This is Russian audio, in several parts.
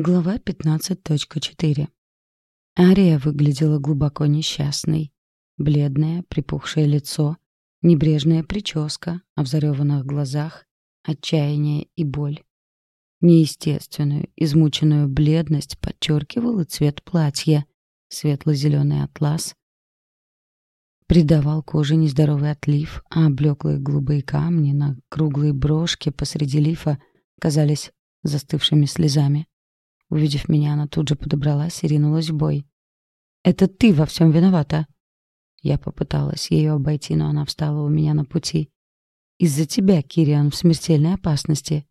Глава 15.4. Ария выглядела глубоко несчастной. Бледное, припухшее лицо, небрежная прическа, в зареванных глазах, отчаяние и боль. Неестественную, измученную бледность подчеркивал и цвет платья, светло-зеленый атлас, придавал коже нездоровый отлив, а блеклые голубые камни на круглой брошке посреди лифа казались застывшими слезами. Увидев меня, она тут же подобралась и ринулась в бой. «Это ты во всем виновата!» Я попыталась ее обойти, но она встала у меня на пути. «Из-за тебя, Кириан, в смертельной опасности».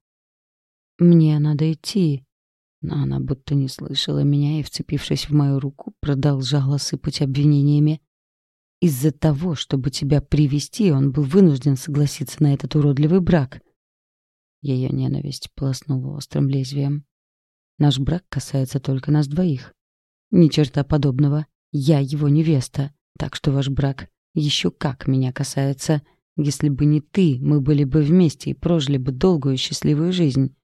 «Мне надо идти». Но она будто не слышала меня и, вцепившись в мою руку, продолжала сыпать обвинениями. «Из-за того, чтобы тебя привести, он был вынужден согласиться на этот уродливый брак». Ее ненависть полоснула острым лезвием. Наш брак касается только нас двоих. Ни черта подобного. Я его невеста. Так что ваш брак еще как меня касается. Если бы не ты, мы были бы вместе и прожили бы долгую и счастливую жизнь.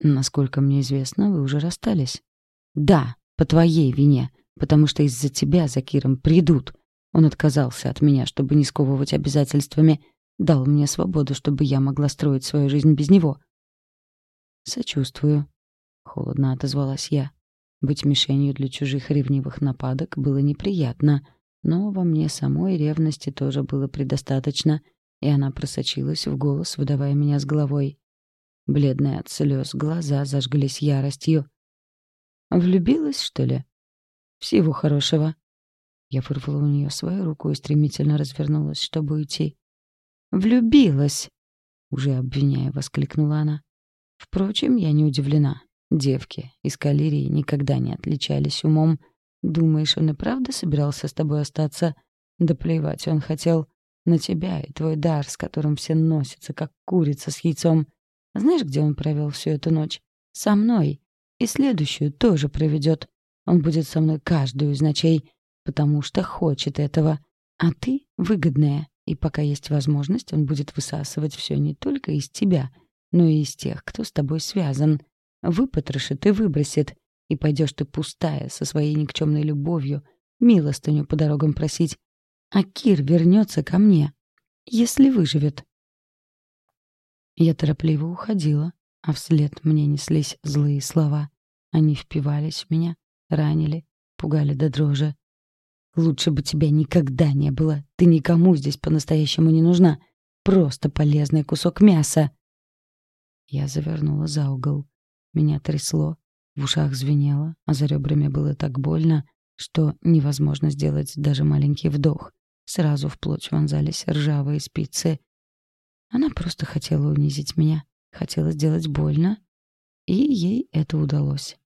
Насколько мне известно, вы уже расстались. Да, по твоей вине, потому что из-за тебя за Киром придут. Он отказался от меня, чтобы не сковывать обязательствами, дал мне свободу, чтобы я могла строить свою жизнь без него. Сочувствую. Холодно отозвалась я. Быть мишенью для чужих ревнивых нападок было неприятно, но во мне самой ревности тоже было предостаточно, и она просочилась в голос, выдавая меня с головой. Бледные от слез глаза зажглись яростью. «Влюбилась, что ли?» «Всего хорошего». Я вырвала у нее свою руку и стремительно развернулась, чтобы уйти. «Влюбилась!» — уже обвиняя, воскликнула она. Впрочем, я не удивлена. Девки из Калирии никогда не отличались умом. Думаешь, он и правда собирался с тобой остаться? Да плевать, он хотел на тебя и твой дар, с которым все носятся, как курица с яйцом. Знаешь, где он провел всю эту ночь? Со мной. И следующую тоже проведет. Он будет со мной каждую из ночей, потому что хочет этого. А ты выгодная, и пока есть возможность, он будет высасывать все не только из тебя, но и из тех, кто с тобой связан. Выпотрошит и выбросит. И пойдешь ты пустая, со своей никчемной любовью, милостыню по дорогам просить. А Кир вернется ко мне, если выживет. Я торопливо уходила, а вслед мне неслись злые слова. Они впивались в меня, ранили, пугали до дрожи. «Лучше бы тебя никогда не было. Ты никому здесь по-настоящему не нужна. Просто полезный кусок мяса». Я завернула за угол. Меня трясло, в ушах звенело, а за ребрами было так больно, что невозможно сделать даже маленький вдох. Сразу в плоть вонзались ржавые спицы. Она просто хотела унизить меня, хотела сделать больно, и ей это удалось.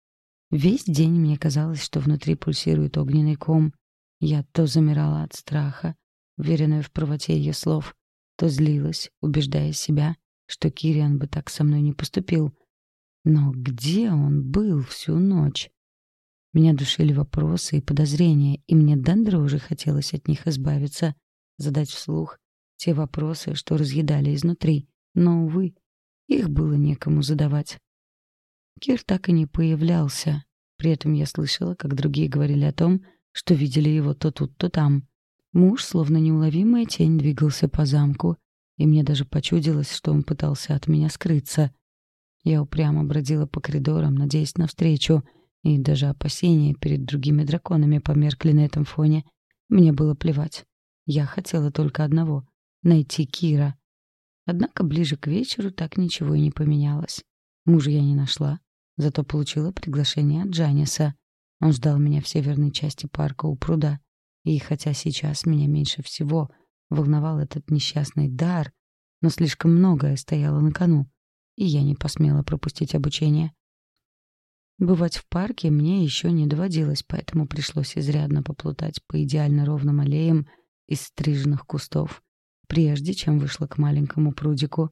Весь день мне казалось, что внутри пульсирует огненный ком. Я то замирала от страха, уверенная в правоте ее слов, то злилась, убеждая себя, что Кириан бы так со мной не поступил, но где он был всю ночь? Меня душили вопросы и подозрения, и мне до дрожи хотелось от них избавиться, задать вслух те вопросы, что разъедали изнутри. Но, увы, их было некому задавать. Кир так и не появлялся. При этом я слышала, как другие говорили о том, что видели его то тут, то там. Муж, словно неуловимая тень, двигался по замку, и мне даже почудилось, что он пытался от меня скрыться. Я упрямо бродила по коридорам, надеясь на встречу, и даже опасения перед другими драконами померкли на этом фоне. Мне было плевать. Я хотела только одного — найти Кира. Однако ближе к вечеру так ничего и не поменялось. Мужа я не нашла, зато получила приглашение от Джаниса. Он ждал меня в северной части парка у пруда. И хотя сейчас меня меньше всего волновал этот несчастный дар, но слишком многое стояло на кону и я не посмела пропустить обучение. Бывать в парке мне еще не доводилось, поэтому пришлось изрядно поплутать по идеально ровным аллеям из стриженных кустов, прежде чем вышла к маленькому прудику.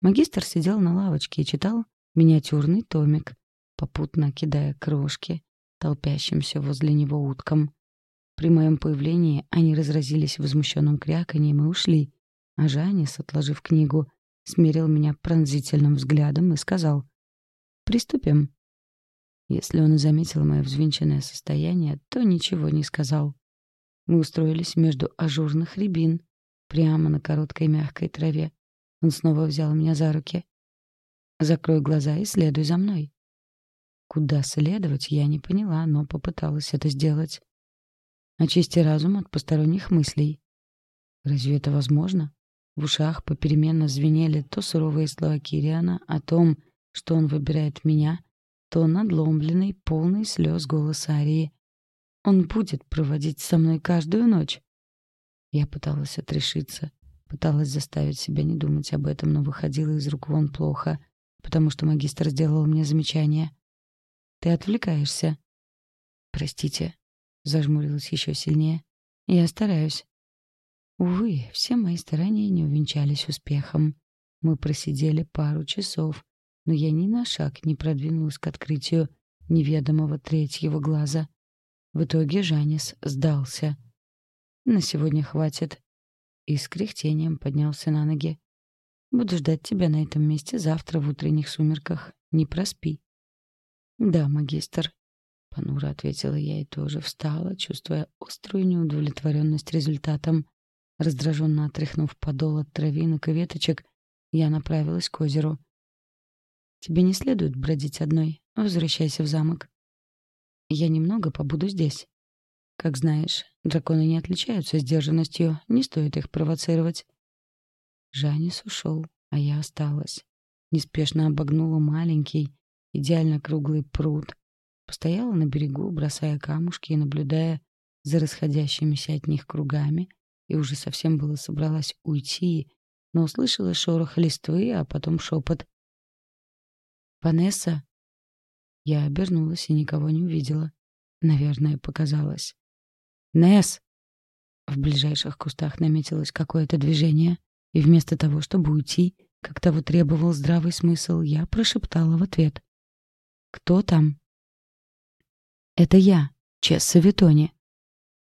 Магистр сидел на лавочке и читал миниатюрный томик, попутно кидая крошки толпящимся возле него уткам. При моем появлении они разразились возмущенным кряканьем и ушли, а Жанис, отложив книгу, смерил меня пронзительным взглядом и сказал «Приступим». Если он и заметил мое взвинченное состояние, то ничего не сказал. Мы устроились между ажурных рябин, прямо на короткой мягкой траве. Он снова взял меня за руки. «Закрой глаза и следуй за мной». Куда следовать, я не поняла, но попыталась это сделать. Очисти разум от посторонних мыслей. Разве это возможно? В ушах попеременно звенели то суровые слова Кириана о том, что он выбирает меня, то надломленный, полный слез голос Арии. Он будет проводить со мной каждую ночь. Я пыталась отрешиться, пыталась заставить себя не думать об этом, но выходила из рук вон плохо, потому что магистр сделал мне замечание. «Ты отвлекаешься». «Простите», — зажмурилась еще сильнее. «Я стараюсь». Увы, все мои старания не увенчались успехом. Мы просидели пару часов, но я ни на шаг не продвинулась к открытию неведомого третьего глаза. В итоге Жанис сдался. На сегодня хватит. И с кряхтением поднялся на ноги. Буду ждать тебя на этом месте завтра в утренних сумерках. Не проспи. Да, магистр. Понуро ответила я и тоже встала, чувствуя острую неудовлетворенность результатом. Раздраженно отряхнув подол от травинок и веточек, я направилась к озеру. «Тебе не следует бродить одной. Возвращайся в замок. Я немного побуду здесь. Как знаешь, драконы не отличаются сдержанностью, не стоит их провоцировать. Жанис ушел, а я осталась. Неспешно обогнула маленький, идеально круглый пруд. Постояла на берегу, бросая камушки и наблюдая за расходящимися от них кругами, и уже совсем было собралась уйти, но услышала шорох листвы, а потом шепот. «Ванесса?» Я обернулась и никого не увидела. Наверное, показалось. Нес! В ближайших кустах наметилось какое-то движение, и вместо того, чтобы уйти, как того требовал здравый смысл, я прошептала в ответ. «Кто там?» «Это я, Чесса Витони».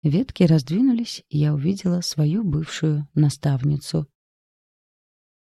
Ветки раздвинулись, и я увидела свою бывшую наставницу.